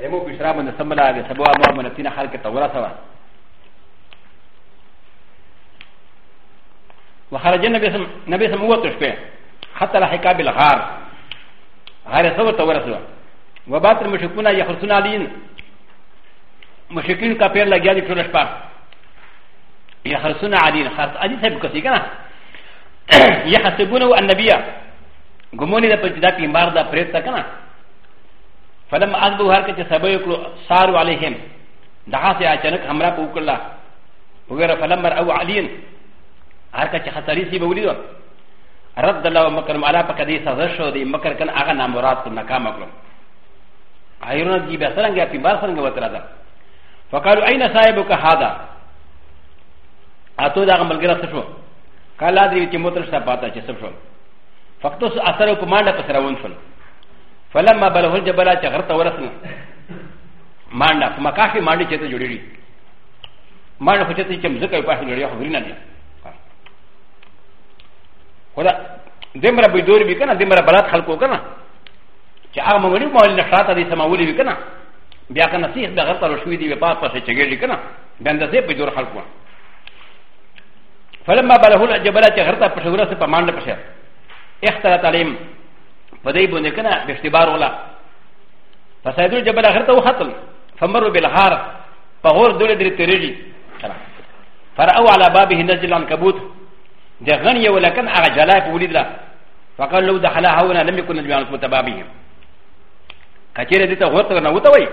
ايمو بشرى من السملا بسبوى مو من السنه حركه تورا سوا وخرج النبي سم هو تشبه حتى لحقا بالغار غار سوا تورا سوا وبات المشركون يخلصون عليهم مشركين كبير لجاني تورشبا يخلصون عليهم خلص عليهم سبكسي كنا يحسبونه النبي ګمونې د پچدا پیمبار دا پرېتا کنه فلم اكبر هر كتي سبا يكلو ساروا عليهم دعاسي اچانك همرا بوكلا وغير فلم رأو عليين هر كتي خساري سي بوليدو رد الله مكرم على پا كده سازشو دي مكر كان آغا نامراد كن ناكام اكلو عيرونا دي بسرنگ يا پیمار سرنگ وطرادا فقالوا اين صاحبك هذا اتو داغ ملگرا سشو قال ادري چه موتر شتا پاتا چه سشو فقطوس اثر و پمانده پس روان شلو فلما بلغ الجبل چې غرته ورسنه مانډه په مکاخي مانډه چې ته جوړېږي مانډه خو چې ته چم زکه په جوړیا خو نه دي خدا دمره به دور به کنه دمره بلات خلقو کنه چې هغه مونږ مول نه خاطر دي سماولي وکنه بیا کنه سیخ به غرته رشوي دي به پات پسه چګېږي کنه بندزه په دور خلقو فلما بلغ الجبل چې غرته په شورسه په مانډه پشه اختلط عليهم فدي بنكنا باختبار ولا فسيدو جبل اخرته وختم فمروا بالغار فغور دول دري تريجي فرأوا على بابه نزل العنكبوت ده غني ولكن على جلاف ولد له فقال لو دخلها هنا لم يكن نجم عنكبوت بابهم كثير دي تغوت نوتوي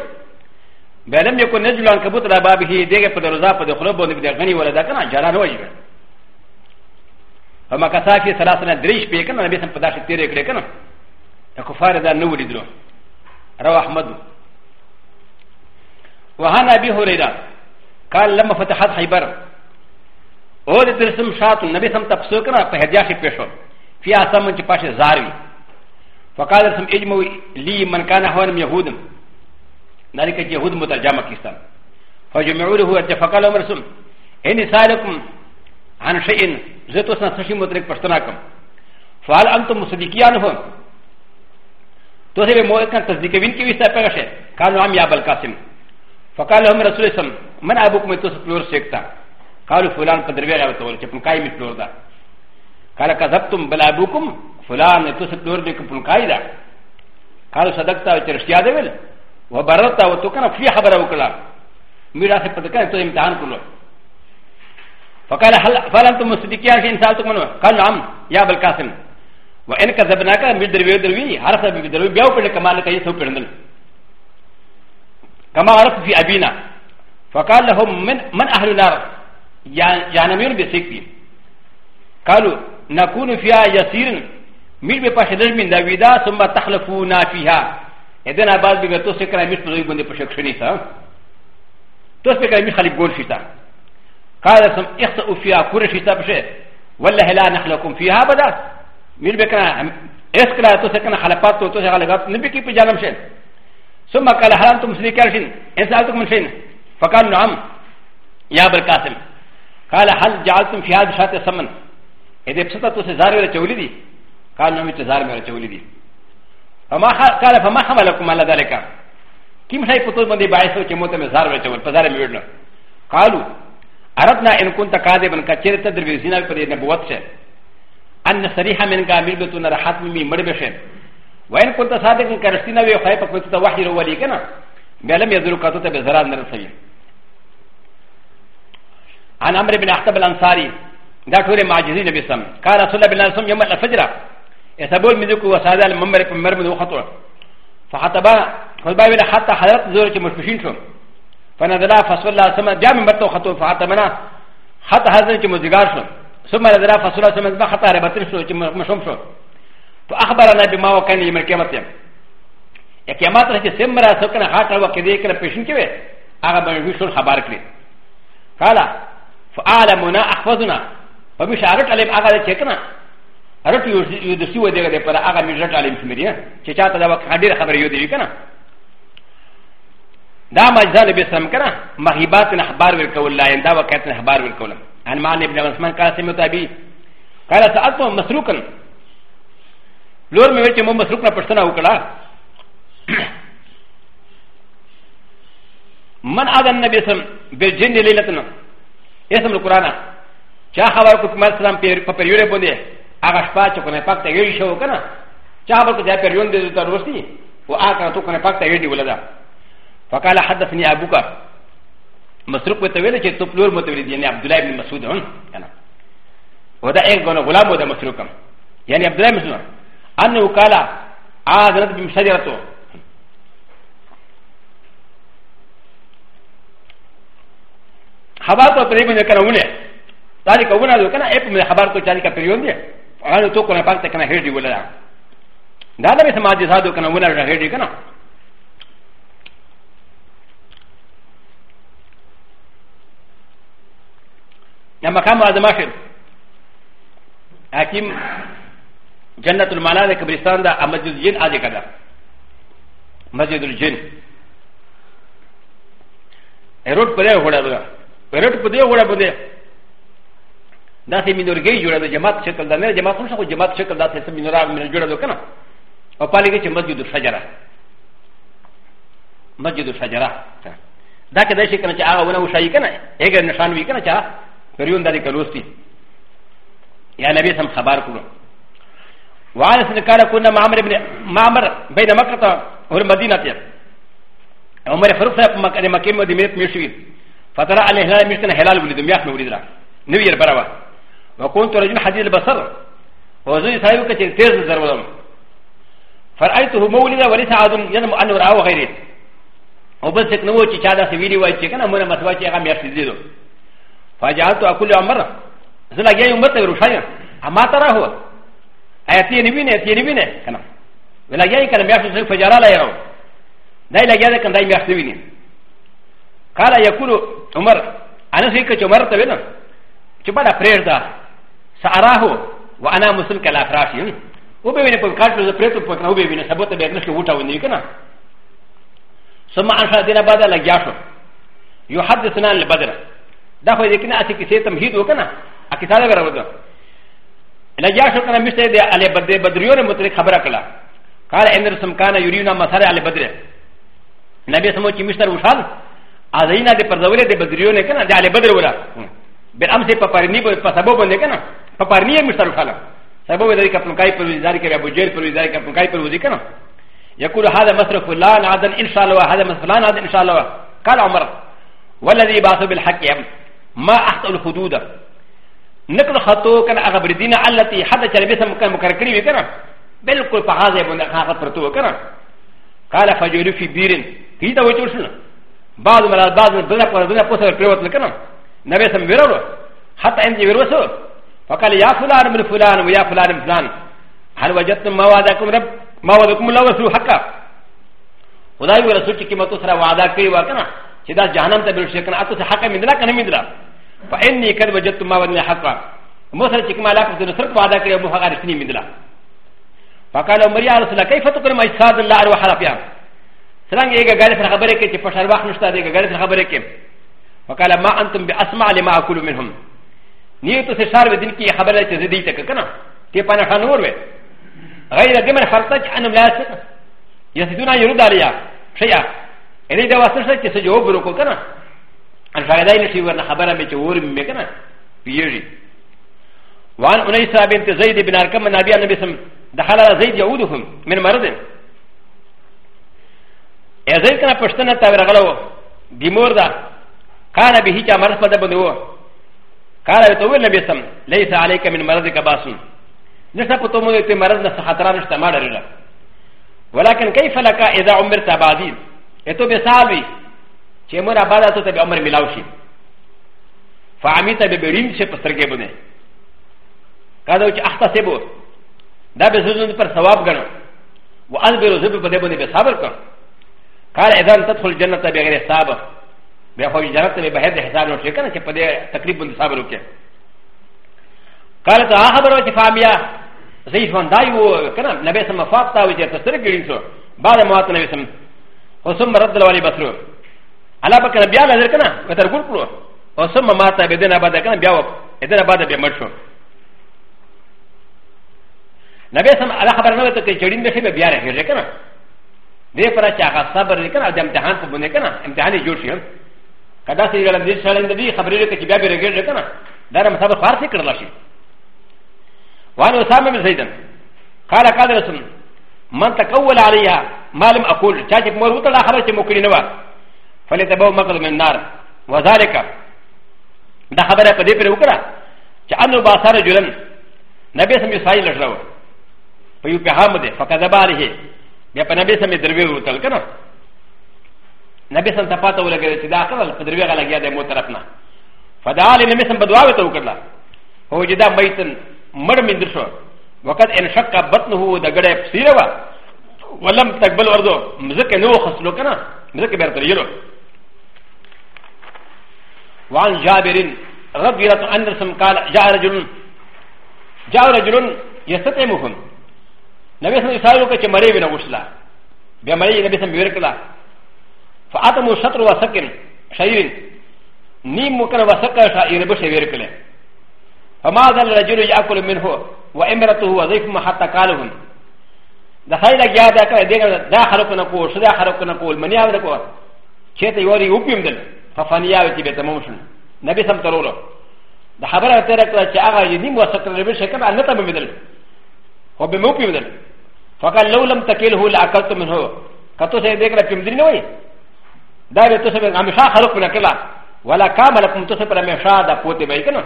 بلم يكن نجم العنكبوت على بابه ديغه په دروزا په خرب ونه ده غني ولدا کنه جلال وجه فما كسافي ثلاثه دريش بيكن نبي سم په داخل تیرې کړې کنه كفار دا نوري دلو روى أحمد وهنا به ريدا قال لما فتحت خيبر او د ترسم شات النبي سم تفسكنا کنا په في شي پېښو فی اسم چې پاشه زاري فقال سم اجمو لي من کان هون يهود ذلك يهود مترجمه کیستم فجمعوا له اتفقال عمر سم ان سالكم عن شيء زتو سن سشي مدرک پښتنا کم انتم مصدقین تو سبب موكان تصديقين كي يستفرش قالوا عم يا ابو القاسم فقال لهم رسول الله من ابوك من تسطلور سيكتا قالوا فلان قدربي على تقول كم كاي متلور دا قال كذبتم بلا ابوكم فلان تسطلور دي كم كاي دا قالوا صدقتا وترشيا دبل وبرتا وتكن في خبر وكلا ميرا سے پتہ تو امتحان کرو فقال هل فلان تم مصدقيا شيء سالتكم قال نعم يا ابو القاسم و ان کا زبنا کا مل دروی دروی ہر سب دروی بیاو پر کمال کا یہ سو پرندل کما عرف فی ابینا فقال لهم من من اهل النار یا نمیر بسکتی قالوا نكون فيها يسيرا ميل بپاشدل من داویدا ثم تخلفونا فيها اذن بعد بغتو سکرا میش پر بندے پشکشنی تھا تو اس پہ کہ می خلیف گول شتا قال ثم اخطئوا فيها كل شتا بشه والله لا نخلقكم فيها بدأ ミルベカエスクラトセカンハラパトトセハラガトネビキピジャラムシェンソマカラハラトムスリカシンエスアトムシェンファカンナムヤブルカセムカラハルジャートムフィアルシャテサムンエデプサトセザーレチョウリディカラミチザーメチョウリディファマハカラファマハマラコマラダレカキムシャイフォトマディバイソチェモテメザーメチョウルパザレミューナカルアラブナエンコンタカデブンカチェルタディビジナルプレイナボワチェ ان سريحه من كامل بتون رحات مي مربشه وين كنت صادقا كرستينا وي خايفه كنت توحي رولي كنا بلم يزرق كتب بزرار نرسل عن عمرو بن احتب الانصاري دا ټول معجزین نبی سم قال رسول الله صلی الله علیه وسلم الفجر يتبول مذكو وساده الممر في مرمد وخطوه فحتبا خطبا ولا حتى حضرت زور چې مشمشین شو فنزل فصلى الله سما جامع مرتو خطوه فحتمنا حتى حضرت چې مزګار شو ثم رضا فصلى ثم ذبح حتى ربطر سو مشوم شو فأخبرنا بما وكان يوم القيامة يا قيامات رجع ثم رأى سكنا خاطر وكذا كنا بيشن كبه أغا بنجوش شو خبر كلي قال فعلمنا أحفظنا فبيش عرفت عليهم أغا ده كنا عرفت يدسي وده ده برا أغا مجرد عليهم سمريا تشات ده وقت خدير خبر يودي كنا دا مجزان بسم كنا مغيبات نحبار بالكول لا يندا وكاتن نحبار بالكولم عن معنى ابن عثمان قال سمعت أبي قال سألت مسروقا لور مې چې مو مسروق نه پښتنه وکړه من اذن النبي صلى الله عليه وسلم بالجن ليلتنا اسم القران چا خبر کو پیغمبر اسلام په پیریوډ باندې هغه شپه چې کنه پاک ته ویل شو کنه چا خبر کو ځای پیریوډ دې ته ورستی او هغه تو کنه پاک ته ویل دی ولدا فقال حدثني ابوکر مسروق متولد چې تو پلور متولد یعنی عبد الله بن مسعود هم کنه ودا ایک غنو غلام ودا مسروقم یعنی عبد الله مسعود انه قال عادت بمشجرته خبر تو پری بنے کرا ولے تاری کو بنا دو کنا ایک میں خبر تو چاری کا پریون دے اور تو کنا پاک تک نہ ہیڑی ولا دا دے سماج دے سادو کنا ولا ہیڑی کنا ا مقام هذا ماشر حكيم جنة المعنى كبرستان دا مسجد الجن هذا كذا مسجد الجن روڈ پر ہوڑا دا روڈ پر دے ہوڑا بدے دا سی مینورگی جوڑا دا جماعت شکل دا نه جماعت خو شکل جماعت شکل دا سی مینورا من جوڑا دو کنا او پالی گچ مسجد الشجرہ مسجد الشجرہ دا کدا شي کنه چې هغه ونه وشي کنه هغه نشان وی کنه چې فريون ذلك لوستي يا نبي سم خبر كله وعلى سنكار كنا معمر بن معمر بين مكة والمدينة عمر فاروق صاحب مكة مكة مدينة مشوي فترى على هلال مشتنا هلال ولد مياه مولد را نو ير بروا وكنت رجل حديد البصر وزوج سايو كتير تيز زرولم فرأيته مولدا وليس عادم ينم أنه رأى وغيره وبس نوو چې چا دا سویلی وای چې کنه مونږه متوا چې هغه میاشتې دي فجاءت اقول امر زلا جاي امت روشايا اما ترى هو ايتي نبينا ايتي نبينا كنا ولا جاي كان بيعرف فجارا لا يرى لا لا جاي كان داي بيعرف نبينا قال يقول عمر انا سيك عمر تبينا چبدا پرير دا ساراه وانا مسلم كلا فراشي و بيني بكاش لو پريتو پكنا و بيني سبوت بيني شو وتا وني كنا ثم ان شاء الله بعد لا جاشو يحدثنا البدر だから、できなあきせたみひどかな。あきさらばらだ。なやしょかなみせであればでばでよりもてかばらかな。かれんるすんかなゆりなまされあればで。なべさもきみしたらうしゃん。あぜいなでぱざわれでばでよりかなであればでわら。べあんせパパリニブパサボボネかな。パパリニブしたらうしゃん。サボウェザリカプンカイプウィザリカブジェルプウィザリカプンカイプウィザリカナ。يقول هذا مصرف لا نعدن إن شاء الله هذا مصرف لا نعدن إن شاء الله قال عمر والذي بعث بالحق يبن ما أخطأ الحدود نقل خطو كان أغبر دين التي حتى شربيسا مكان مكركري بل كل فغازي بنا خاغت ترتوه وكنا قال فجولي في بيرن كيدا وجوشنا بعض مرات بعض من بلق وربنا قصر بريوت لكنا نبي سم بيرولو حتى عندي بيروسو فقال يا فلان من فلان ويا فلان من فلان هل وجدتم موادكم رب موادكم الله وسو حقا ودايو رسول كي ما تسرى وعدا كي وكنا چې جهنم ته بل شي کنه اته حق مې نه کنه فاني قد وجدت ما ودنا حقا مثل كما لاقت نصرت وعدا كريا ابو حقا رسني من الله فقال عمر يا رسول الله كيف تقول ما يساد الله اروح حلفيا سرنگ ایک غیر سر خبر ہے کہ پشار واخ نشتا دے غیر سر خبر ہے کہ وقال ما انتم باسمع لما اقول منهم نیت سے شار دن کی خبر ہے کہ زدی تک کنا کہ پانا خانور وے غير دمر فرطج أ ن ا لا يسدون يرد عليها شيئا إ ن ي د و ا س ر ت س ج و ب ر ك و كنا ان فائدہ ہی نشی ورنہ خبر ہمیں چور میں کنا پیجی وان انیس بنت زید بن ارکم نبی نبی سم دخل على زید یعودهم من مرض اے زید کنا پشتنہ تا ورغلو بیمور دا کان به چا مرض پد بندو کان تو ول نبی سم لیس علیک من مرض کباسن نسا پتو مو تے مرض نہ خطران استعمال رلا ولكن كيف لك اذا عمرت بعدين اتو بسالوي چې مور آباد ته به عمر ملاو شي فعمیت به بریم شي پسترګې بونه کاده چې اخته سی بو دا به زوجن پر ثواب غنو و ان به روزه په دې باندې به صبر کړ قال اذا تدخل جنت بغیر حساب بیا خو جنت ته به هدا حساب نه شي کنه چې په دې تقریبا صبر وکړي قال ته خبر او چې فامیا زید فان دایو کنه نبی سم فاطمه وجه تسترګې بینځو بعد موات نبی سم وسم رد الوالي بصره アラバカビアラデカナ、ウェタグルプロ、オサママタベデナバデカナビアウエデナバデビアマシュン。なべさん、アラハバナウェタケチュリンベヘビアラヘレカナ。でフラチャハサバレカナ、ジャムタハンフォブネカナ、エムタハニジュシアン。カダシリランディシャレンディー、ハブレテキビアベレレカナ、ダラムサバファーセクラシ。ワノサムズイデン、カラカダルソン、マンタカウアラリア、マルムアコール、チャチモウトラハラチモクリノワ。فليتبوا مقل من النار وذلك دا خبره په دې پر وکړه چې انو باثار جلن نبی سم یسای لټلو په یو په حمد فقد باره بیا په نبی سم دروي وتل کنه نبی سم تپاته ولګل چې دا خپل په دروي غلګیا د مو طرف نه فدعا لنبی سم بدعا وته وکړه هو جدا میتن مړ مندر شو وقت ان شک بطنه د ګړې سیروا ولم تقبل ورده مزکه نو خسلو کنه مزکه بیرته یلو وعن جابر رضي الله عنه قال جاء رجل جاء رجل يستطعمهم نبي صلى الله عليه وسلم مريم نغسلا بمريم نبي صلى الله عليه وسلم فاتموا شطر وسكن شعير نيم مكر وسكر شعير بشعير كله فما ذا الرجل ياكل منه وامرته وضيفهم حتى قالهم دا سایدا گیا دا کا دے دا خلق نہ کو شدا خلق نہ کو منیا نہ کو چیتے یوری اوپیم دل ففانيا وتي بتمام شن نبي سم ترولو ده خبره ترى كلا چې هغه يديم وسطر ربي شکم ان ته بمدل هو بمو بمدل فقال لو لم تكله لاكلت منه کته سه دې کړه چمدري نه وای دا به تاسو به همیشه خلق نه کلا ولا کامل کوم تاسو پر همیشه دا پوتې وای کنه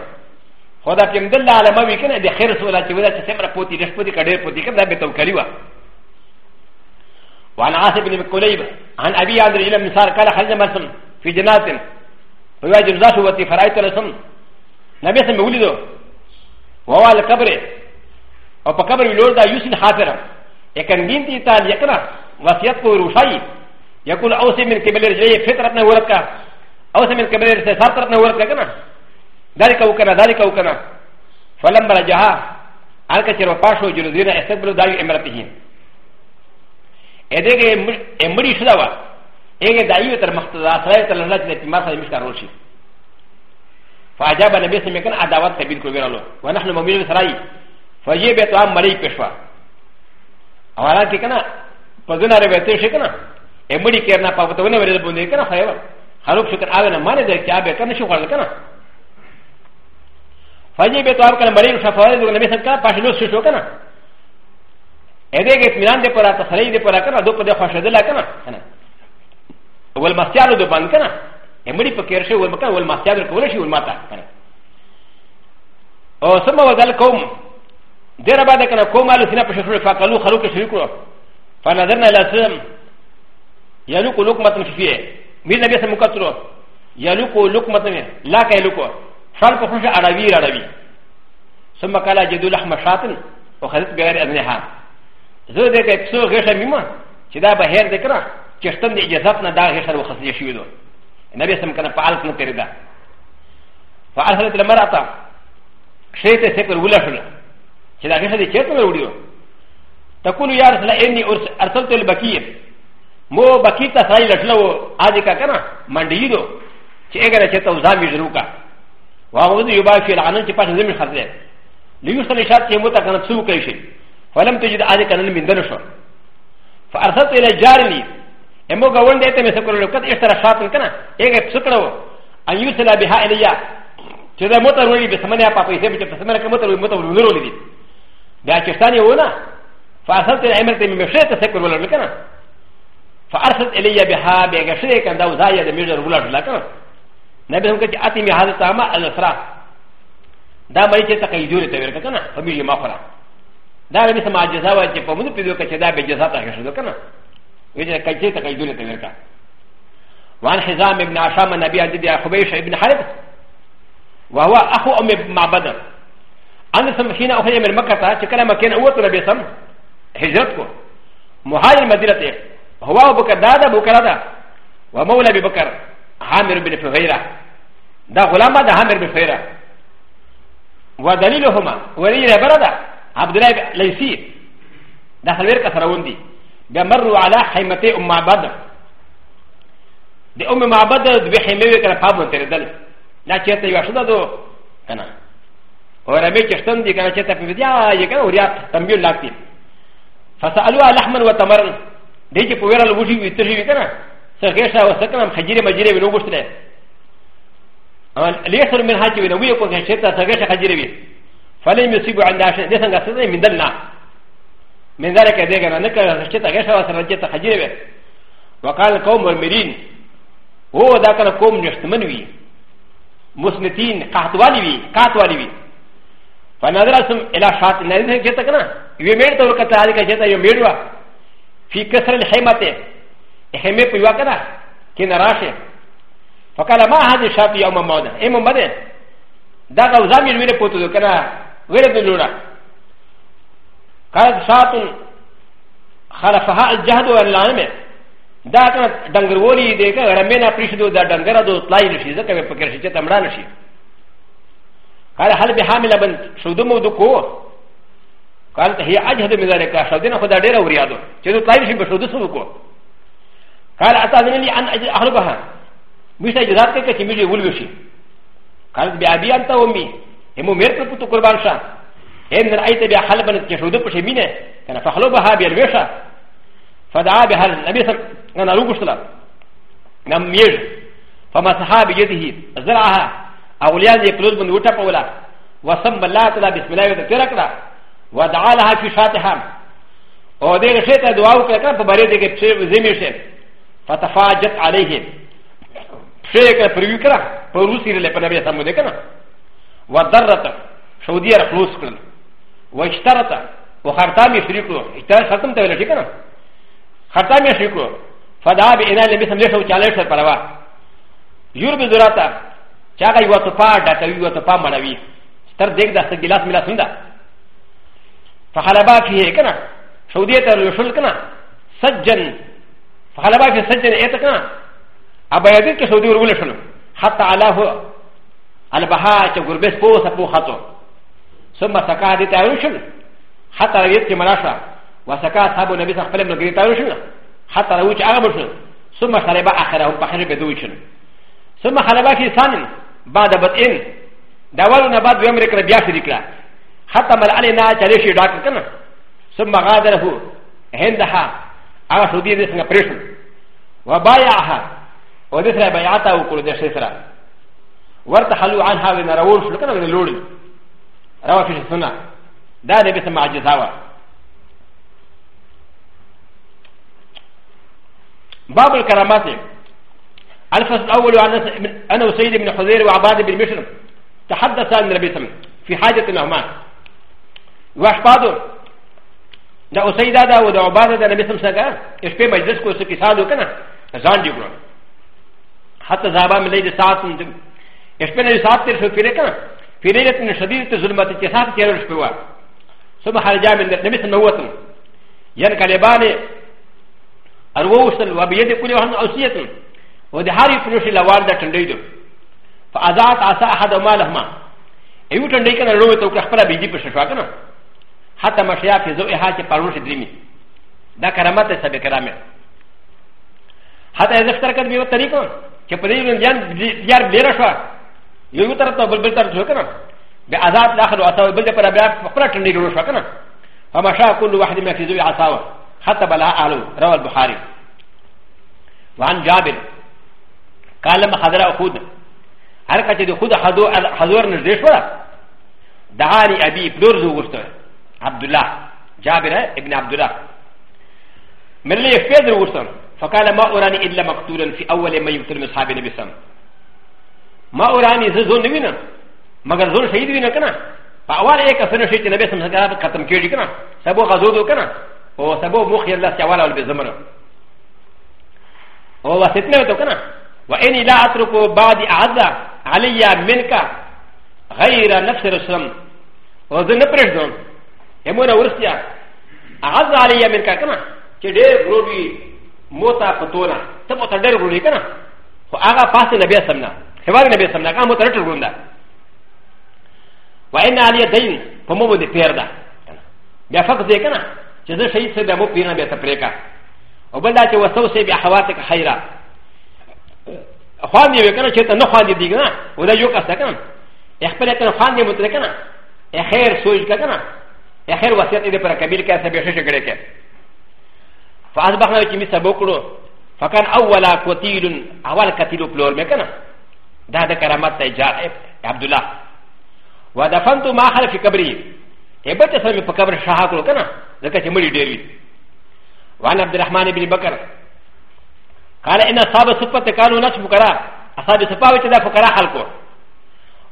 خدا چمدل الله علما وی کنه د خیر سواله چې ولا چې سمره پوتې دښ پوتې کډې پوتې کنه دا به توکلی وای وعن عاصم بن قليب عن ابي عبد الاله بن سار قال خرج مرسم في جنات ويجب ذاته وتي فرايت لسم نبي سم ولده وهو على قبره او په قبر ویلور دا یوسین حافره یکن بینتی تال یکنا وصیت کو روشائی یکول اوسی من قبل رجعی فطرت نه ورکا اوسی من قبل رجعی فطرت نه ورکا کنا ذلك وكنا ذلك وكنا فلما رجعها الکه چر پاشو جلو دینه استقبل دایو امرتهین ادګه امری شدا وا ايه دعيه تر مختزا سرائي تر لنات نتي ما سايمش كاروشي فاجاب النبي سمي كان عداوات كبير كبير له ونحن مؤمنين سرائي فجي بيتو عام مريك بشوا اولا كي كنا فزنا ربيتو شي كنا امري كيرنا پاوتوني ورد بوندي كنا خيوا خلوك شكر آونا مانا در كي آبه كنا شو خلد كنا فجي بيتو عام كنا مريك بشوا فوالي دو نبي سمي كنا پاشلو سوشو كنا ايه دي اطمینان دے پورا تسلی دے پورا کرنا دو پدے خوش دلا کرنا و ا ل م س ي ا ن و د ب ا ن ك ن ا ا م ر ي ف ك ي ر ش ي و ا ل م ك ا و ا ل م س ي ا ن و ك و ل ش ي و ا ل م ا ت ا او سما و ذ ل ك و م د ر ب ا د ك ن ا كوم على سنه فشخر فقالو خلوك شركو فنظرنا الى سلم يلوك لقمه فيه ميزا بس مكترو يلوك لقمه لا كيلوكو شرق خشى عربي عربي ثم قال جدول احمد شاطن وخذت بغير اذنها زودك اكسو غير شميمه شدا بهير ذكره چې شتم د اجازت نه دا غیر سره وخصلی شوی دو نبی سم کنه فعال کنه تیری دا فعال حضرت المرأة شیطه سکر ولا شل چې دا غیر سره چیرته وروړیو تقول یا رسول الله انی ارسلت البکیر مو بکی ته سړی لټلو اځی کا کنه منډی دو چې اگر چې ته ځان ویژرو کا واغوز یباشی العنن چې پاتې زمي خرځه لیوسل اشارت چې مو ته کنه څو کوي شي فلم تجد اځی کنه من دنشو فارسلت الى جارني ا م و غ و ن د ي ت م س ك ر ل ك ت ا ش ت ر ش ا ت ن ك ن ا ايه س ك ر و ان ي س ل ا بها إ ل ي ا ت ذ ا م ت ر و ل ي بسمنا ب ا ب ي س ب ت س م ن ا ك م ت ر و ل م ت ر و ل ي ب ا ك س ت ا ن ي و ن ا ف أ ر س ل ت ا ل ع م ر ت من مشيت س ك ر و ل ك ن ا ف أ ر س ل ت إ ل ي ا بها ب ا ج ش ر ك ا ن د و ز ا ي ا د م ي ر و ل ا ك ن ا نبي هم كتي أتي بهذا الطعام ا ل ا س ر ا دا مريت تقيدوري تبيرك كنا فميجي ما خلا دا لم يسمع جزاوة جفا منو بيدوك كتي دا بجزاء تغشدوك كنا وجه كجي تكيدون تبركا وعن حزام بن عشام النبي عدد خبيش بن حرب وهو أخو أم معبدا أنا سمحينا أخرج من مكة تكلم مكان أوت نبي سم هجرتكو مهاجر مدينته هو أبو بكر دادا أبو بكر دادا ومولى أبي بكر عامر بن فغيرة دا غلام دا عامر بن فغيرة ودليلهما ولي بردا عبد الله ليسي دا خلوير كسروندي بمروا على حيمتي ام معبد د ام معبد د حيموي کړه پابون تر دل لا چته یو شدا دو کنه اور امه چشتن دي کنه چته په بیا یې کنه اوریا تمبیل لاکتی فسالوا لحما وتمر دې چې په ویرال وږي وي تر وی کنه سرګه شا وسکنم خجيره مجيره وینو غشتله اما ليسر من هاجي وینو وی کو چې چته سرګه خجيره وي فلم يصيب عند عشان دې څنګه څه من دلنا من ذلك دغه نه کړه چې تا غشا سره چې ته حجره وقال قوم المرين هو دا کنه قوم نشتمن وی مسنتين قحطوالي وی قحطوالي وی فنظر سم الى شات نه نه چې تا کنه وی مېړ ته ورکته حال کې چې تا یو مېړوا فی کسر الحمته همې په یو کنه کې ناراشه فقال ما هذه شات يوم مودا ایم مده دا غو زامل وینه پوتو کنه غیر دلونه قالت ساتن خلفها الجهد والعلم دا کنه ډنګرولي دی که رمینا پریشدو دا ډنګره دو طلای نشي ځکه په فکر شي چې تمړه نشي قال هل بحامل بن شودو مو دکو قالت هي اجهد من ذلك شودنه خدا ډیره وریادو چې دو طلای نشي په شودو سو کو قال اتاذن لي ان اجل اهلبها مشه اجازه کې چې میږي ولوشي قالت بیا بیا انت امي همو مېر په پتو قربان شه ان ر أ ي ت بها حلبا تشهد بشمينه كان فخلوبها بالوشا فدعا بها النبي صلى الله عليه وسلم نم يج فمسحا بيده زرعها اولياء يقلد من وتا قولا وسم الله تعالى بسم الله وتركنا ودعا لها في شاتها ودير شيتا دعاء كذا فبريدك زميشه فتفاجت عليه شيك فريكرا فروسي لقنا بها سمودكنا ودرت شوديه رخلوس كلنا واشترط وخرطام يشركوا اشترط ختم تولى شكرا خرطام يشركوا فدعا بإناء لبسم ليش وشاليش البروا يرب زراتا شاقا يواتفا داتوي يواتفا مانوي ستر ديك دا سجلاس ملا سندا فخلبا فيه كنا شودية الرسول كنا سجن فخلبا فيه سجن ايتا كنا ابا يدير كشودي ورغول شنو حتى علاه البها چه گربس پو سپو خطو ثم سكا هذه تاروشل حتى رأيت كمراشا وسكا أصحاب النبي صلى الله عليه وسلم تاروشل حتى رأوش أغبرشل ثم شرب آخرهم بحر بدوشل ثم خلبا في ثان بعد بطئن دولنا بعد بأمر كربيا في ذكرى حتى مل علينا تليشي داكر كنا ثم غادره هندها أغا سودية دي سنة بريشل وبايعها ودثرة بيعتها وقل دي سيسرة ورتحلوا عنها ونرول شلو كنا ونلولي س في السنة ده ا و ا باب الكرامات الفصل الأول أنا وسيد بن حذير وعباد بن مشرم تحدث عن النبي صلى في حاجة د وأشباده ده وسيد هذا وده عباد ده النبي صلى الله عليه وسلم يشبه مجلس كو سكسان سادو كنا زان جيبرون حتى زابا من ليد ساعة يشبه نجسات ترسل في لكنا في ليلة شديدة ظلمة تسعة كيلو شبوة ثم خرج من النبي صلى الله عليه وسلم ين كالبالي أروسل وبيد كل واحد أوسية ودهاري فلوشي لوالدة تنديدو فأزعت عصا أحد ما لهما أيو تنديكنا لو توكفر بيدي بشفاكنا حتى مشيا في زوء حاجة فاروش دريمي دا كرامات سبي كرامة حتى إذا اخترقت بيوت طريقة كبدي من ديار بيرشوا یو طرف ته بل بل طرف شو کنه د آزاد داخل او اساو بل پر بیا خپل ټنډي ګرو شو کنه فما شاء كل واحد ما في ذوي عصاوه حتى بلا اهل روى البخاري وعن جابر قال لما حضر اخود هر کته د خود حضور نږدې شو دعاني ابي پلور زو غشته عبد الله جابر ابن عبد الله من لي فيذ غشته فقال ما اراني الا مقتولا في اول ما يقتل من اصحاب النبي صلى الله عليه وسلم ما اوراني زون نوينه مگر زون شهيد وينه كنا فاول ايك سنه شيء نبي سمح كذا ختم كيدي كنا سبو غزودو كنا او سبو مخي الله سوال اول بزمن او واسطنه تو كنا واني لا اترك بعد اعزا علي منك غير نفس رسم وزن پرزون همونه ورسيا اعزا علي منك كنا چې ډېر غروبي موتا پتونه ته په ډېر غروبي کنا خو هغه پاسه نبي سمنه هوار نبي سمنا كان مترتر غوندا وإن علي دين فمو دي بيردا بیا فقط دی کنه چې زه شهید سره مو پیرنه به تپریکا او بل دا چې وسو سه بیا حواتک خیره خوان دی وکنه چې ته نه خوان دی دی کنه ودا یو کاسه کنه خپل ته خوان دی متر کنه خیر سوچ کنه خیر وصیت دې پر کبیر کې سبه شې کړه کې فاصبحنا چې می سبو کړو فکان اولا قتیل اول قتیل پلور مې کنه だだからまたじゃあ、アブドラ。わだファンとマハラフィカブリ。エバタサミパカブラシャハクロカナ、だかちむりデリ。ワンアブドラマネビリバカラ。カラエナサバスパテカノナスフカラ、アサビスパウチダフカラハルコ。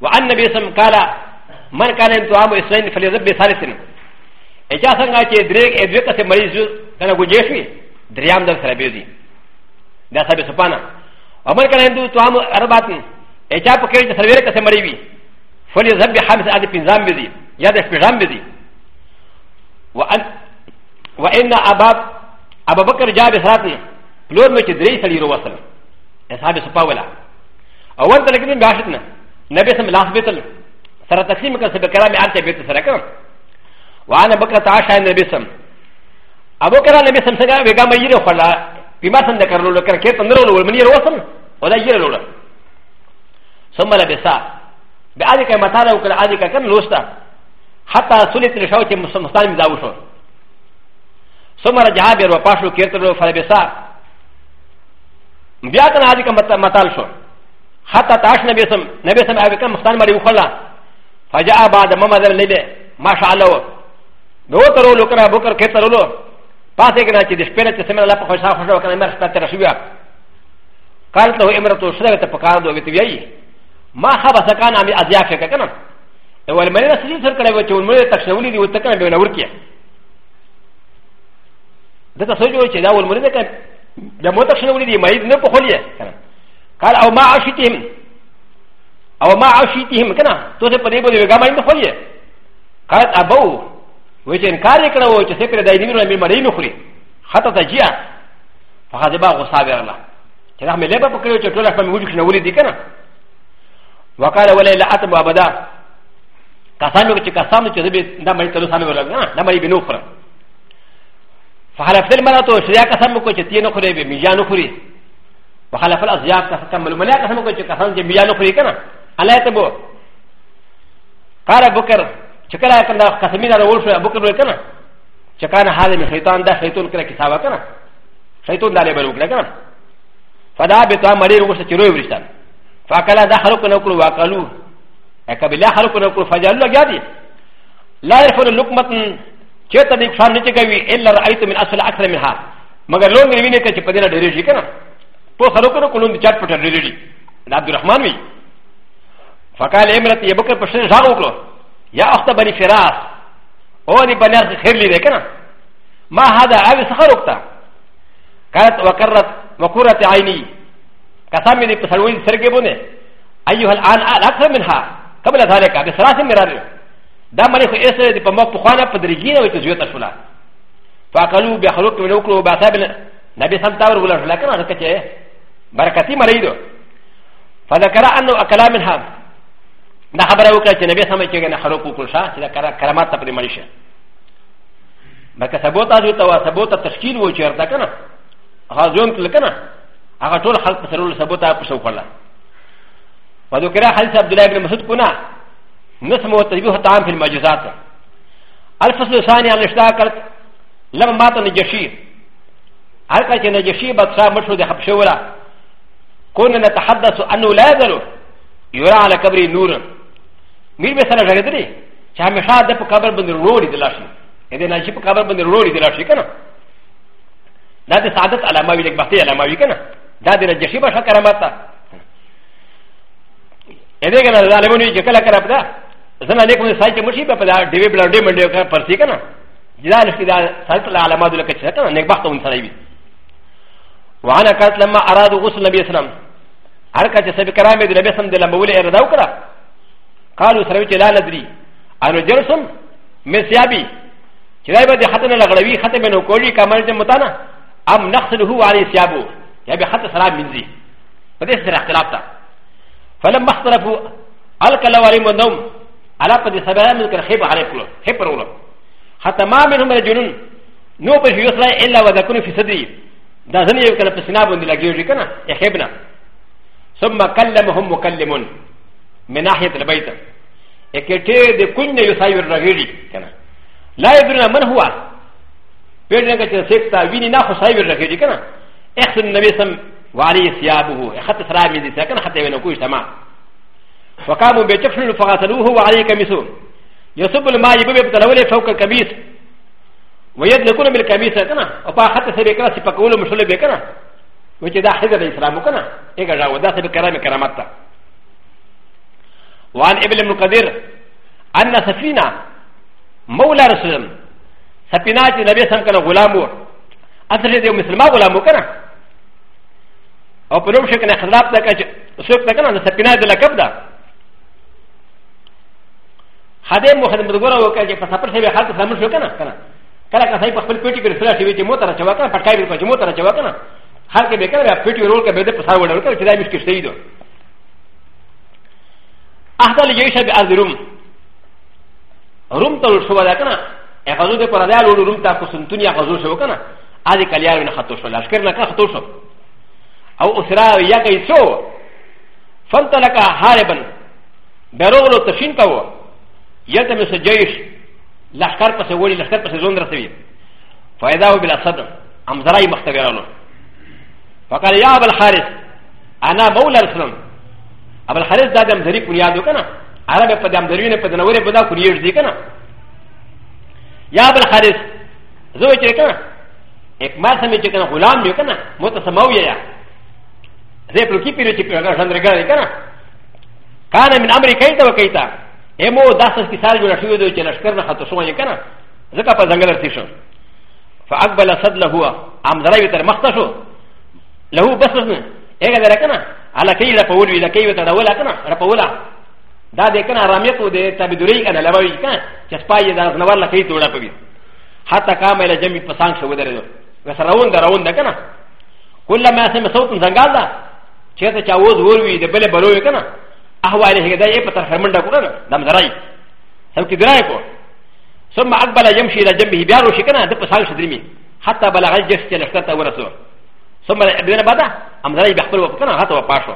ワンナビサムカラ、マンカレントアムイスランフィルビサリスン。エジャサンガチェデレエデュカセマリズュカナゴジェフィ、デリアンダルサラビューディ。だサビスパナ。アマンカレントアムアラバトン。ا ي ج ا ب ك ي ر ي ر ك س م ر ي و ي فلي زبي حمس ادي بنزام بذي يدف بنزام بذي وان وان اباب ابا بكر جاب سراتي لور مجد ريس لي روصل اصحاب سباولا اول تلقين بعشتنا نبي سم لاس بيتل سر تقسيم كان سبكرامي عرش بيت سركم وانا بكر تعشى نبي سم ابو كرا نبي سم سكا بيغام يري وخلا بما سندكر لو لكر كيف تنرو لو منير وصل ولا يري لو ثم لبسا بأذك مطالع وكل أذك كم لوستا حتى سلت لشاو كي مسلمان مزاوشو ثم رجعا بير وپاشو كيرتلو فلبسا بياتنا أذك مطال شو حتى تاش نبيسم نبيسم أبكا مسلمان مري وخلا فجاء بعد ما مدر نبي ما شاء الله بوترو لكرا بكر كيرتلو پاسه كنا چي دشپيرت سمنا لا پخوشا خوشا وكنا مرشتا ترشويا قالت له امرته شرعت پکار دو ويتويي ما خبا سكان عمي أزياك كنا والمرينة سجل سر كلا وچه والمرينة تكشولي دي وتكنا بيونا وركيا دتا سجل وچه دا والمرينة كان دا مو تكشولي دي مريض نبو خليا كنا قال او ما عشتهم او ما عشتهم كنا توسي پدي بودي وغاما اندو خليا قالت ابو وچه انكار يكنا وچه سكر دا يدينونا من مرينة خلي حتى تجيا فخذبا غصابر الله كنا حمي لبا بكريو چه طول احمد وجوك نولي دي كنا وقال ولا لا اتم ابدا كسامي كي كسامي كي زبي دا مري تلو سامي ولا نا دا مري بنو خرا فحلف المرأة شريا كسامي كي تي نو خري بي ميجا نو خري وحلف الازياء كسامي ملا كسامي كي كسامي كي ميجا نو خري كنا على تبو قال بكر شكرا كنا كسامي دا رول شو بكر ولا كنا شكرا هذا من شيطان دا شيطان كلا كسابا كنا شيطان دا لي بلوك لا كنا فدا بتوا مري روش تشروي وريشتان فقال ذا خلق نقل وقالوا اكبلا خلق نقل فجعلوا جادي لا يرفض لقمة چته دې ښان نه چګوي الا رايت من اصل اكثر منها مگر لون ویني کې چې پدې نه ډېرې شي کنه په خلکو نه کولون چټ پټ ډېرې دي عبد الرحمن وی فقال امرت ابو بکر پښې ځاغ وکړو یا اخت بني فراس او دې بني خیر لیدې کنه ما هذا اوي سخر وکړه قالت وقرت وقرت عيني كسام من يبتسلوين سرقبوني أيها الآن الأكثر منها قبل ذلك بسراس مراري دا ملك إسر دي بموك بخوانا بدرجين ويتزيوت الشلا فأقلوا بأخلوك من أكلوا بأساب النبي سام تاور ولا شلا كما نتكي بركتي مريدو فذكر أنه أكلا منها دا خبره وکړه چې نبی سم چې نه خلق وکړ شاه چې دا کرامات ته پرې مړشه بلکې ثبوت از ته ثبوت تشکیل و چیرته کنه غازون کله کنه هغه ټول خلق په سرول ثبوته په شو کړل و د کرا حدیث عبد الله بن مسعود کنا نسمه تشبیه تام فی المعجزات الفصل الثانی عن اشتاقل لما مات نجشی هل کله چې نجشی بدسا مشو د حبشولا كنا نتحدث انه لا يزال يرى على قبر نور میر به سره غړېدلې چې همیشه د په قبر باندې روړې د لاشي اې د نجشی په قبر باندې روړې د لاشي کنه دا د سعادت علامه وی لیک بختي علامه وی کنه だでなじしばしゃからまた。えでがなられもにじかからだ。ザナレコンサイトもしばだ、ディベブラディメンディアカパシカナ。ジダーシダーサイトラアマドルケチェタン、ネバトンサイビ。ワナカツラマアラドウスナビスナム。アカチェセビカラメディレベスンディラムウレエラダウカラ。カルサルチェラナディ。アルジェルソン、メシアビ。チェライバディハタナラグラビハタメノコリカマルジェムタナ。アムナスルウアリシアブ。ي ب ي حتى سلام منزي فليس سر اختلاف تا فلما اختلفوا الكلا وريم النوم على قد سبعه من الخيب عليه كله خيب رولو حتى ما منهم رجلون نو بش يسرى الا وذكر في صدري دا زني يمكن في سناب من الاجيوجي كنا يخيبنا ثم كلمهم مكلمون من ناحيه البيت اكتير دي كن يساير رغيري كنا لا يدرون من هو ペルネガチェセクター、ウィニナホサイブルだけでいいかな。اخت النبي سم وعليه ثيابه اخت سراب من ذي سكن حتى ينكوش تمام فقاموا بتفل فغسلوه وعليه كميسه يصب الماء يبقى بتلوله فوق الكميس ويدلكون بالكميس كنا وفا حتى سبيكنا سيبقوله مشلو بكنا وجه دا حذر الاسلام كنا ايه جاو دا سبي كرامه كرامتا وعن ابن المقدر ان سفينه مولى رسول سفينه النبي صلى الله عليه وسلم كان غلامه اصل دي مسلمان غلامه كنا او په لوم شکل خلاف دا چې څوک نه کنه سپینا د لقب دا خدای مو خدای مدګور او کله چې په سفر شوی حالت سمون شو کنه کنه کله کله صحیح په خپل پیټي کې رسول شوی چې مو تر چوا کنه پټکای به چې مو تر چوا کنه حال کې به کنه پیټي رول کې به د پسار وړل کنه چې دا مشکل شي دو احتل جیشه به ازروم روم ته شو دا کنه هغه د پردال روم ته کو سنتونی هغه شو کنه اځ کلیار نه خطو شو لشکره نه خطو شو او اسرا یا کئی سو فلتا لکا حاربن بیروغلو تشین کوا یلتا مثل جیش لشکر پس ولی لشکر پس زون رسوی فائداو بلا صدر امزرائی مختبرانو فقال یا ابو الحارس انا مولا الاسلام ابو الحارس دا دم دری کنیادو کنا عرب پا دم دریون پا دنور پا دا کنیش دی کنا یا ابو الحارس زوی چرکنا ایک مار سمی چرکنا غلام جو کنا متصمو یا ゼプロキピルチピラガジャンレガリカナカナミナムリケイタウケイタエモダスキサルジュラシュウドチェラシカナハトソワイカナザカパザンガラティションファアグバラサドラフアアムザライタマスタショラウバスネエガラカナアラケイラパウリラケイタダウラカナラパウラダデカナラメコデタビドリカナラバウィカナチェスパイダーナワラケイトラパビハタカメラジャミパサンシュウデルウサラウンダラウンダカナ كلما سمع صوت زنغالا چې ته چاوز وروي د بل بلوي کنه احوال هدا یې په تر خرمنډه کو کنه دم درای سم کې درای کو ثم اقبل يمشي الى جنبه بیا رو شي کنه د په سال شدرمي حتى بلغ الجس چې لخته ته ورسو ثم ابن بعد ام درای بخبر وقت کنه هاته وپاشو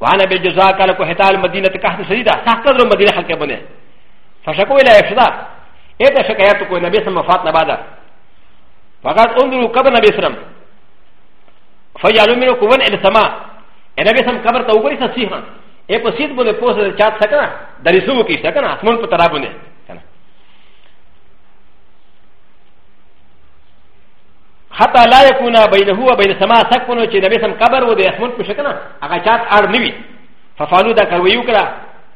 وانا بالجزاء قال کو هتال مدینه ته کحت سیدا تحت در مدینه حلقه بنه فشکو الى افشدا اته شکایت کو نبی سم وفات نه بعد فقط انظروا قبل نبی سلام فجعلوا منه كون الى السماء انا بسم قبر توبه تصيحا اي بسيط بني فوز الشات سكنا درسوه كي سكنا اسمون بترابني حتى لا يكون بينه وبين السماء سكن وشي نبسم قبر ودي اسمون بشكنا اغا شات ارنبي ففعلوا ذا كرويو كرا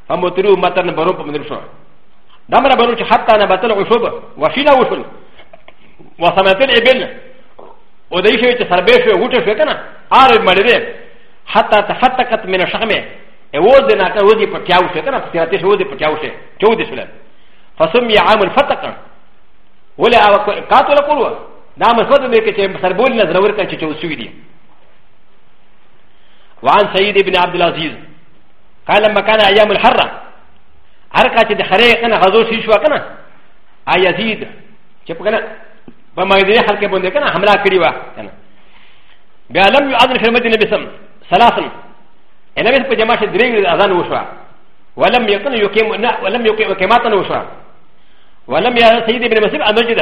فمترو متن بروب من الرسول دمر بروش حتى نبتل عشوب وفينا وشل وسمتل ابن و د ی ش و چې سربې شو وټه شو کنه ار مړ دې حتا ته حتا کت من شخمه او د نه ته ودی پټیاو شو کنه تیرته شو ودی پټیاو شو چودې شو فسم یا عام الفتق ولا قاتل قلوا دا مسعود مې کې چې سربول نه ضرور کړي چې چوسوي دي وعن سيد ابن عبد العزيز قال لما كان ايام الحره هر کا چې د خره کنه غزو شي شو کنه ايزيد چې په کنه په مګدې حلقه باندې کنه حمله کړې و کنه بیا لم یعذن فی المدینه بسم ثلاثم انا بس په جماعه درې اذان وشو ولم يكن يقيم ولم يقيم كما وشو ولم يرى سيدي بن مسلم المسجد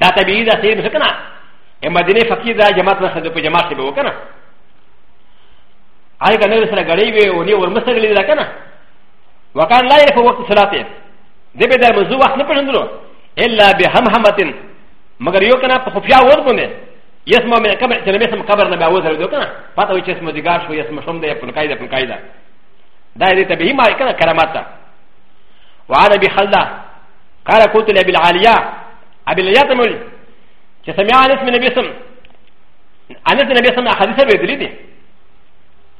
دا طبيعي دا سيدي مسلم کنه مدینه فقیر دا جماعت نه په جماعت کې وکنه هاي کنه سره غړې وي او نه ورمسګلې دا کنه وکړ لا یې په وخت صلاته دې به دا مزو وخت نه پېژندلو الا بهمهمتن مگر یو کنه په خفیا ور باندې یسمه مې کمه چې مې سم قبر نه به وځل دوه کنه پته وي چې سم دیګار شو یسمه شوم دې په قاعده په قاعده دا دې ته به ما کنه کرامات وعن ابي خلده قال كنت لابي العاليه ابي العاليه تمول چې سمع انس من نبي سم انس نبي سم حدیثه به دلی دي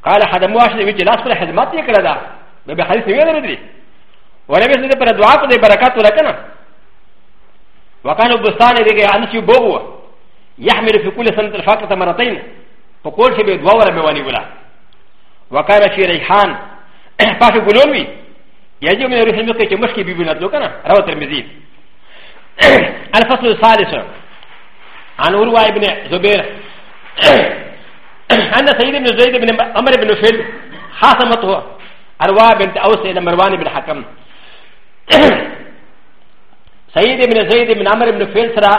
قال خدمو اشنه وی چې لاس پر خدمت یې کړه دا به حدیث یې نه لري ولې به دې پر دعا په برکات ورکنه وكان بستان لديك انس يبوغو يحمل في كل سنه الفاكهه مرتين فقول شبه دواور بواني ولا وكان شي ريحان فاش بلومي يجي من ريح المكه مشكي بيبنا لوكنا روى الترمذي الفصل الثالث عن عروه بن زبير ان سيد بن زيد بن عمر بن فل خاصمته عروه بنت اوس الى مروان بن حكم سيد بن زيد بن عمر بن فيل سرا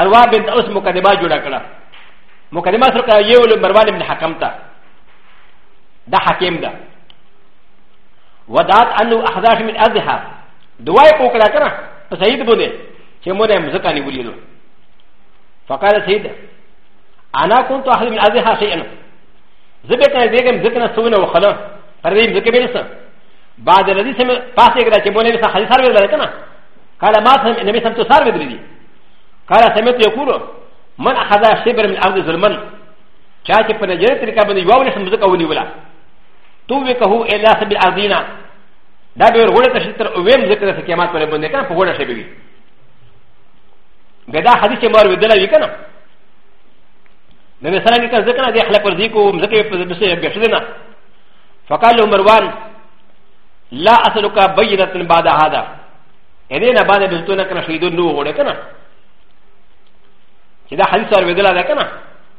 اروا بنت اوس مقدمه جوړه کړه مقدمه سره کړه یو له مروان بن حکم ته دا حکیم ده ودات انه احداث من اذها دوای کو کړه کړه په سيد بونه چې مونږه مزکا نیولیلو فقال سيد انا كنت احد من اذها شيئا زبتا ديګم زکنه سونه وخلا پر دې زکه بیرسه بعد الذي سمع پاسه کړه چې مونږه حدیث سره ویل کنه قال ما سمعت نبي سمعت صار بدري قال سمعت يقول من أخذ شبر من أرض ظلمن شاك فنجري تركا بن يوالي سمزك أولي ولا توبكه إلا سبيل أرضينا دا به ورغوله تشتر ويم ذکر د قیامت پر باندې کنه په ورغوله شبي غدا حدیث مار ودل وی کنه نبی صلی الله علیه وسلم ذکر دی خلق پر دی کو مزکه په دسه بهش دینا فقال مروان لا اسلک بینه بعد هذا ا ل ي ن ا بعد بزتونا كنا شهيدون نو غوركنا كذا حديث ا ل و د ل ا لكنا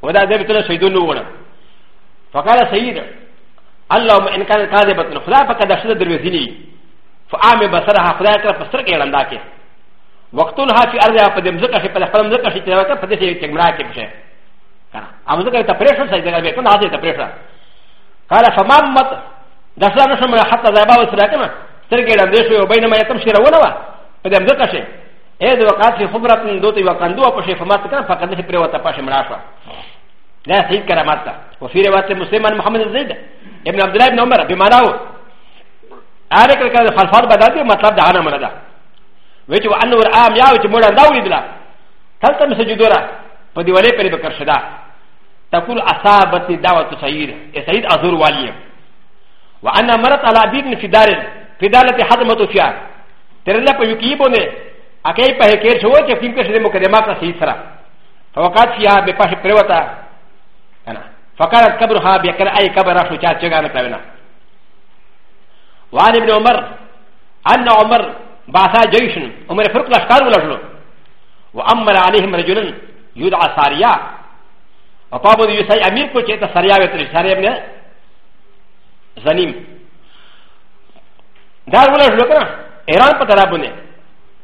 ودا دبتنا شهيدون نو غوركنا فقال سيد اللهم ان كان كاذبا خلا فقد اشد دروزيني فامي بصرها خلا كرا فسرك يلانداكي وقتلها في ارضها فدمزكا في فدمزكا في تلاوكا فدسي تمراكي بشي امزكا تبريشن سيدنا بيكون هذه تبريشن قال فما مت دسنا نشمل حتى ذهبا وسراكنا سرقي لندشوي وبينما يتم شيرا ونوى فده مزقه شيء ايه ده وقعت في خبرة من دوتي وقندوه پشه فمات كان فقدش پريوة پاش مراشوا ده سيد كرامات وفي رواية مسلمان محمد الزيد ابن عبد الله بن عمر بمعناه آره کل کل خلفات بداتی مطلب دهانا منا ده ویچ و انو رعام یاو چه موران داو ایدلا تلتا مسجدو را پا دیوالی پلی بکر شدا تقول اصابت دعوت سعید سعید ازور والی و انا مرت على عبید في دار في دارة حضمت فيها ترنا په یو کې بونه اکه په کې شو چې فیم کې شې مقدمه کا صحیح سره فوقات فيها به پښه پروتا انا فقالت قبرها بكر اي قبر شو چا چغانه کوي وعن ابن عمر ان عمر بعثا جيشا عمر فرق لشکار ولجلو وامر عليهم رجلا يدعى ساريا وقابل يسعي امير کو چه تا ساريا وتري ساريا ابن زنيم دار ولجلو کنه ایران په ترابونه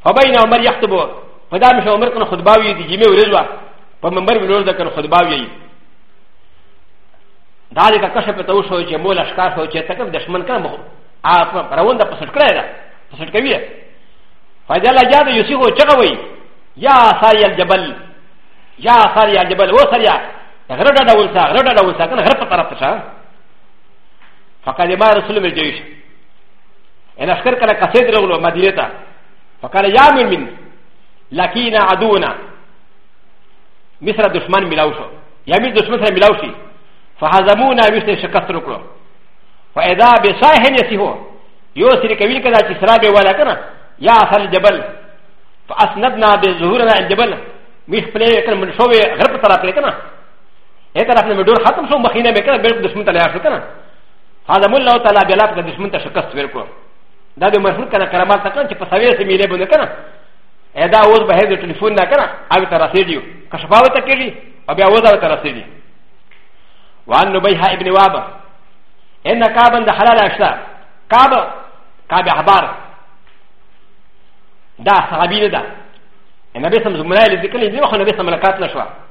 فبین عمر یختبو فدا مشه عمر کنه خطبه وی دی جمعه ورځوا په منبر ولور ده کنه خطبه وی دا دې کا کښه په تو شو چې مولا شکار شو چې تک دشمن کنه مخ اپ روان ده پسټ کړی ده پسټ کوي فایده لا جاده یوسیغو چغه وی یا ساری الجبل یا ساری الجبل و سریا غرډه دا ولسا غرډه دا ولسا کنه غرب طرف ته فقد ما رسول الله جيش ان اشكر كلا كسيد رغلو مدينه فقال يا مؤمن لكينا عدونا مصر دشمن ملاوشو يا مصر دشمن ملاوشي فهزمونا مصر شكست ركلو فاذا بشاهن يسيهو يوسر كبير كذا تسراب ولا كنا يا اصل الجبل فاسندنا بظهورنا الجبل مش بلاي كان من شوي غرب طرف كنا ايه طرف من دور ختم شو مخينا بكنا بيت دشمن تلاش كنا هذا مولى تعالى بلاك دشمن تشكست ركلو だでもふかなからまたかんちパサウェイセミレブンかな。えだおばへでテレフォンなかな。あげたらせりゅう。かしばわたけり。あべあわざたらせり。わんのばいはいびにわば。えなかばんだはららした。かば。かべはばら。だ、さびれだ。えなべさんずむらいでかにではなべさまかたなしわ。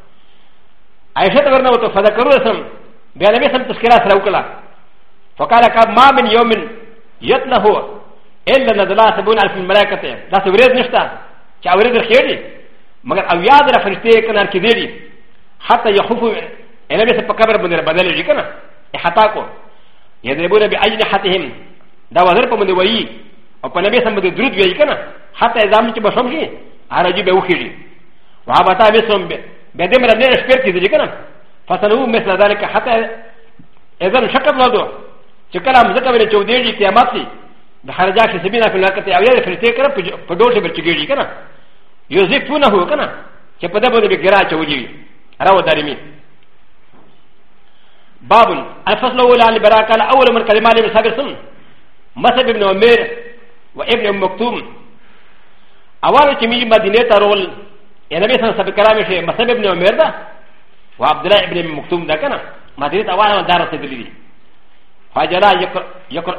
あいしゃたがなとファダカルさん。べなべさんとすけらさらうかな。ファカラカマーメンヨメン。やったほう。الا نزلا سبون الف الملائكه دا سوريز نشتا چا وريد خيري مگر او یاد را فرشته کنا کی دیری حتى يخوفوا انا بس پکبر بنر بدل جی کنا حتا کو يضربون باجنحتهم دا وزر پمند وئی او پنبي سم بده درود وئی کنا حتى اذا چې بشم شي عرجي به وخيري وابتا بسم به دې مرنه شپر کی دیری کنا فسلو مثل ذلك حتى اذا شکب لادو چې کلام زکه ویل چودېږي قیامت دی د خارجه کې سبینا په لکه ته اویا د فرشتي کړه په ډول څه بچګیږي کنه یوزفونه هو کنه چې په دبه به ګرا چوجي راو دارمي باب الفصل الاول عن البراء قال اول من كلمه لابن سابسن مسب ابن عمر وابن ام مكتوم اول چې میږي مدینه ته رول یې نبی سره سب کلام شي مسب ابن عمر دا وعبد الله ابن مكتوم دا کنه مدینه اول دار سره دي فاجرا يقرأ يقرأ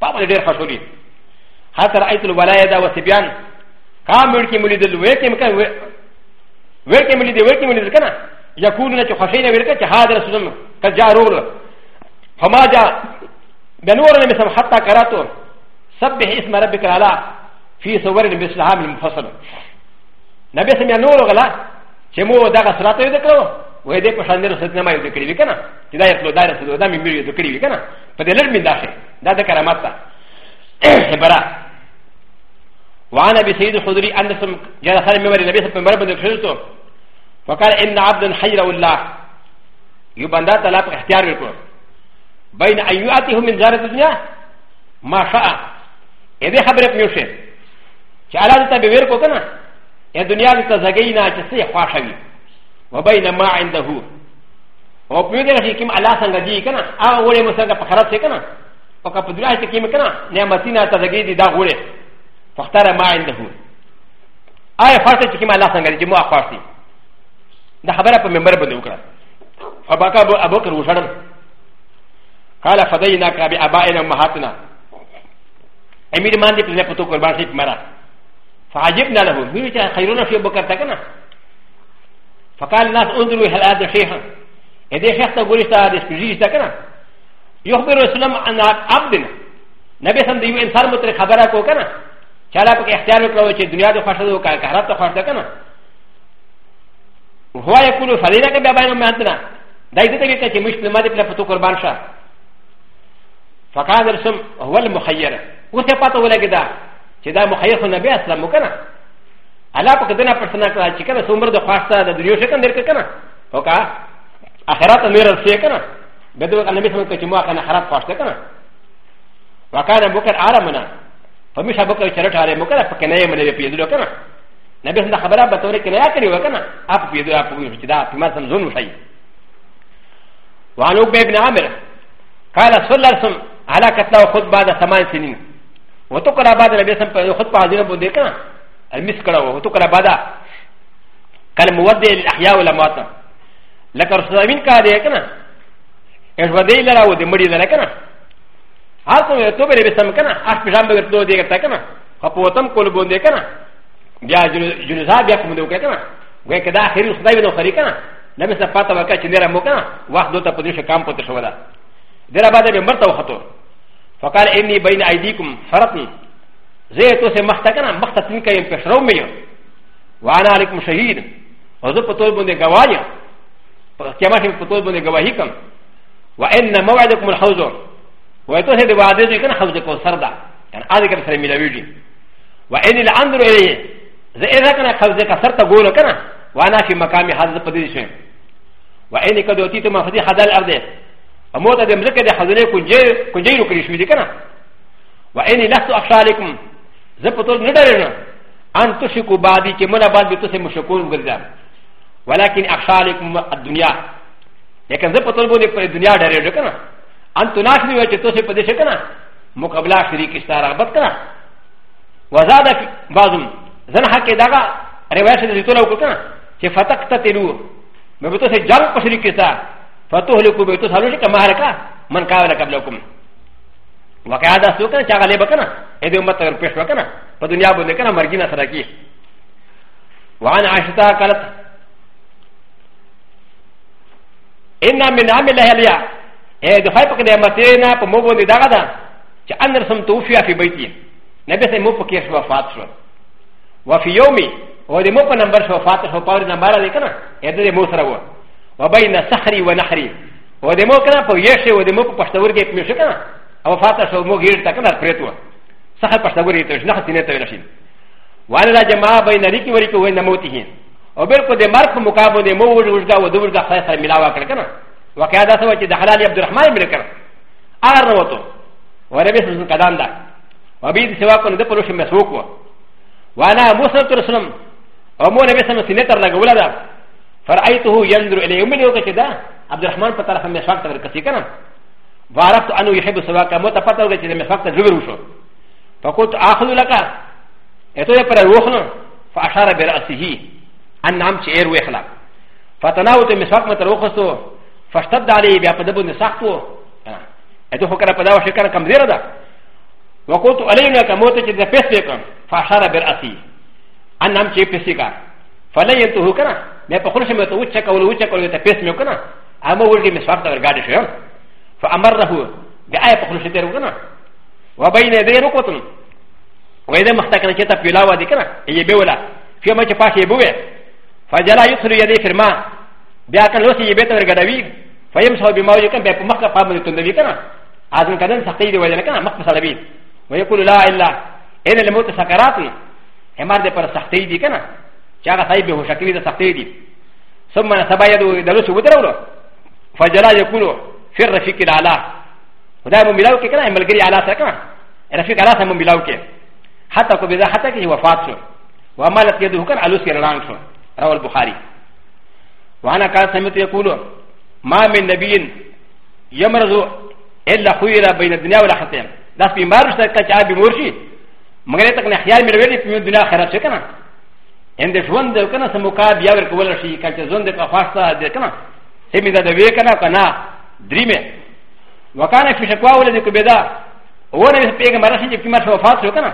فما ندير خشولي حتى رأيت الولاية دا وسبيان كام ويركي مولي دل ويركي مكان ويركي مولي دل ويركي مولي دل كنا يكونون چه خشينا ويركي چه هذا رسولم قد جاء رول فما جاء بنورنا مثل حتى قراتو سبح اسم ربك العلا في صور مثل هام المفصل نبي سمع نور غلا چه مو دا غسراتو يدكرو وهي دي پشاندر ستنما يدكري بكنا تدا يطلو دائرة سدو دا ممير يدكري بكنا فده لرمين داخل دا د کرامت ده عباره وعن ابي سعيد الخدري ان سم جاء خالد مبر النبي صلى الله عليه وسلم وقال ان عبدا حير الله يبندا تلا په اختیار وکړو بين ان ياتيه من زاره الدنيا ما شاء اې دې خبرې په یوشه چې الله ته به ویل کو کنه اې دنیا دې ته زګی نه چې څه خوښوي وبين ما عنده او په دې کې کوم الله څنګه دی کنه هغه وړې مو څنګه په خراب څه کنه و كا بدرا تكيم كنا نعمتنا تزكي دي داغوري فاختار ما عنده آية فارسي تكيم الله سنجري جمع فارسي ده خبرة في منبر بده وكرا فباكا أبو بكر وشرم قال فديناك بآبائنا وأمهاتنا أمير ماندي بن لفتو قربان سيف مرا فعجبنا له ميرتا خيرنا في بكر تكنا فقال الناس انظروا هل هذا شيخا إذا شيخ تقول إذا هذا شيخ تكنا يخبر وسلم عن عبد نبي سم ديو انسان متر خبره کو کنه چاله په اختیار وکړو چې دنیا د خوښه او کارت ته خوښه کنه هو یقول فلینا کې بیا بیان مې انتنا دای دې ته چې مسلمان دې په تو قربان شه فقال رسم هو المخير وته پته ولګدا چې دا مخير خو نبي اسلام وکنه الله په کدنه پرسنه کړه چې کنه څومره د خوښه د دنیا شکن درک کنه او کا اخرت نه رسې کنه بدو أنا مثل كتما كان خراب فاشتكنا وكان بكر عالمنا فمشى بكر شرط على مكر فكنا من يبيدلو كنا نبي سند خبره بطور كنا يكري وكنا أب بيدلو أب بيدلو في ما سنزون وشيء وعن أبي بن عامر قال صلى الله عليه وسلم على كتلا وخد بعد ثمان سنين وتقرأ بعد النبي صلى الله عليه وسلم خد بعد ذنب وديكنا المس كلا وتقرأ بعد كلمة ودي الأحياء والأموات لكن رسول الله كان ا ج و د ي لرا و د مړي لرا کنه هر څومره ته به سم کنه اش پېژام به ته دې کته کنه خو وتم کول بوندې کنه بیا جنزا بیا کوم دې وکړه کنه وې کدا اخري خدای به نو خري کنه نه مې صفاته وکړه چې نه مو کنه وخت دوته په دې شو کام پته شو دا دره بعد به مرته وختو فقال اني بين ايديكم فرطن زه ته سه مخته کنه مخته تین کایم په شرو مې وانا علیکم شهید او زه په تو باندې گواهی په قیامت په تو باندې گواهی کوم وان موعدكم الحوض ويتوسع بوعده كان حوضكم سردا كان اذكر سلمي لويجي وان الانظر اليه اذا كان حوضك سردا قولوا كان وانا في مقام هذا القدير شيء وان قد اوتيت ما فضي هذا الارض وموت ادم لك ده حضره كنجيرو كريشوي دي كان وان لست اخشالكم زبطول ندرنا ان تشكوا بعدي كمنا بعد بتسموا شكون غدا ولكن اخشالكم الدنيا لكن ذا قتل بني في الدنيا داري لكنا أنت ناشني وجدتوسي بديش كنا مقابلة شريك استارا بكنا وزاد بعضهم زن حكي داغا رواية زيتولا وكنا شفتك تتلو مبتوسي جال قشريك استارا فتهلكوا بيتوس هلوشك مهلكا من كان قبلكم وكان هذا سوكا شغالي بكنا إذا أمتك البيش بكنا فالدنيا بني كنا مرجينا سراكي وعن عشتا قالت ان من عمل هليا اي د فايپ کې متینا په مو باندې دا غدا چې ان رسم توفیا فی بیتی نبی سه مو په کې شو وفات شو و فی یومی او د مو په نمبر شو وفات شو په نمبر دی کنه اې د مو سره و و بین سحری و نحری او د مو کنه په یشه او د مو په پښتور کې مشه کنه او وفات شو مو غیر تکنه پرېتو سحر پښتور یې ته نه ختینه ته نشین وانا جماع بین ریکی وریکی و نموتیhin او بل کو د مرګ په مقابله د مو وجه وجدا او د وجدا خدای سره ملاوا کړ کنه واقعا دا سوه چې د حلال عبدالرحمن بل کړ ار وروته وربه سن کدان دا وبي د سوا کو د پروش مسوک و وانا موسی تر سلام او مو نبی سم سینه تر لګول دا فرایته ينظر الی یوم یو کچدا عبدالرحمن په طرف مې شاک تر کسی کنه وعرفت انه يحب سوا کا مو ته پته وګ چې مې شاک تر زبر وشو فقلت اخذ لك اته پر روخنه فاشار براسه ان نام چې ایر وخلا فتناو ته مسواک متر وخصو فشتد علی بیا په دبو نسختو اته خو کنه په دا وشه کنه کمزیره ده وقوت علینا کموت چې د پیسې کم فاشار براسی ان نام چې پیسې کا فلې ته هو کنه مې په خلشه مې ته وچه کول وچه کول ته پیسې مې کنه اما ورګي مسواک ته ورګاډه شو فامره بیا په خلشه ته ورګنه وبین دې نقطن وإذا مختكنا كتا بيلاوى ديكنا إيه بيولا فيما تفاشي بوي فجلا يسر يدي كرما بياكن لوسي يبيت ورغدوي فيم سو بموجي كان بيپ مخ قام تندوي كنا اذن كدن سقي دي كنا مخ سلبي ويقول لا الا ان الموت سكرات همار دي پر سختي دي كنا چاغه صاحب به شکري دي سختي دي ثم سبا يدو دلوسي ودرولو فجلا يقول في الرفيق الاعلى ودا مملاو كنا ملغري اعلى سكنا رفيق اعلى مملاو حتى حتى كي يده كان علوس روى البخاري وأنا كان سمعت يقول ما من نبي يمرض إلا خير بين الدنيا والآخرة لاس بيمارش تكتشع بمورشي مگر تک نه خیال مې ویلې چې دنیا خیرات شي کنه ان دې ژوند دې کنه سموکا بیا ورکول شي کله ژوند دې په خاصه دې کنه سمې دا دې کنه کنه درېمه وکانه فی شکوا ولې کو بيدا ونه پیغمبر شي چې کما وفات شو کنه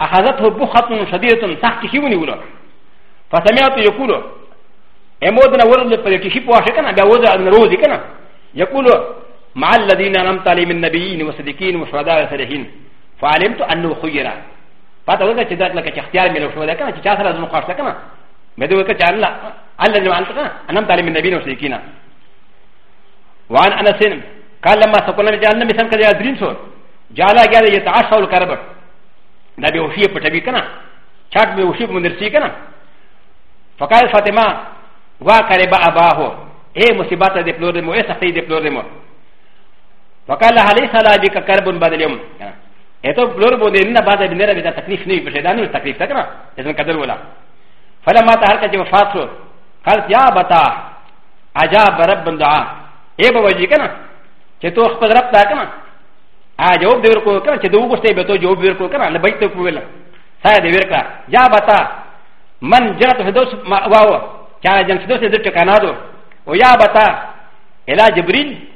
اخذته بخت شدیده سخت کیونی ولر فسمعت يقول امودنا ورد لفريتشيب واشكنا بوضع الروزي كنا يقول مع الذين انعمت عليهم النبيين والصديقين والشهداء والصالحين فعلمت انه خير فتوقع تدات لك اختيار من الشهداء كنا تشاثر از مخاصه كنا بدوك تعالى الذين انعمت انعمت عليهم النبيين والصديقين وعن انس قال لما سكن جعلنا مثل كذا دريم سو جعل قال يتعشى الكرب نبي وشيه بتبي كنا شاك بوشيه بمدرسي كنا فقال فاطمه وكرب اباه اي مصيبات د پلور مو اي سختي د پلور مو فقال لها ليس لا بك كرب بعد اليوم ايتو پلور بو دين نه بعد بنره بتا تکلیف نه پشه دانو تکلیف تکنا اذن قدر ولا فلما تهر كه وفات شو قالت يا بتا عجاب رب دعاء اي بوجي کنا چې تو خپل رب تا کنا ا جواب دی ورکو کنا چې دوه غشته به تو جواب ورکو کنا لبیت کو ویل سایه دی ورکا يا بتا من جرت هدوس ما واو كان جنس دوس دت كانادو ويا بتا الى جبريل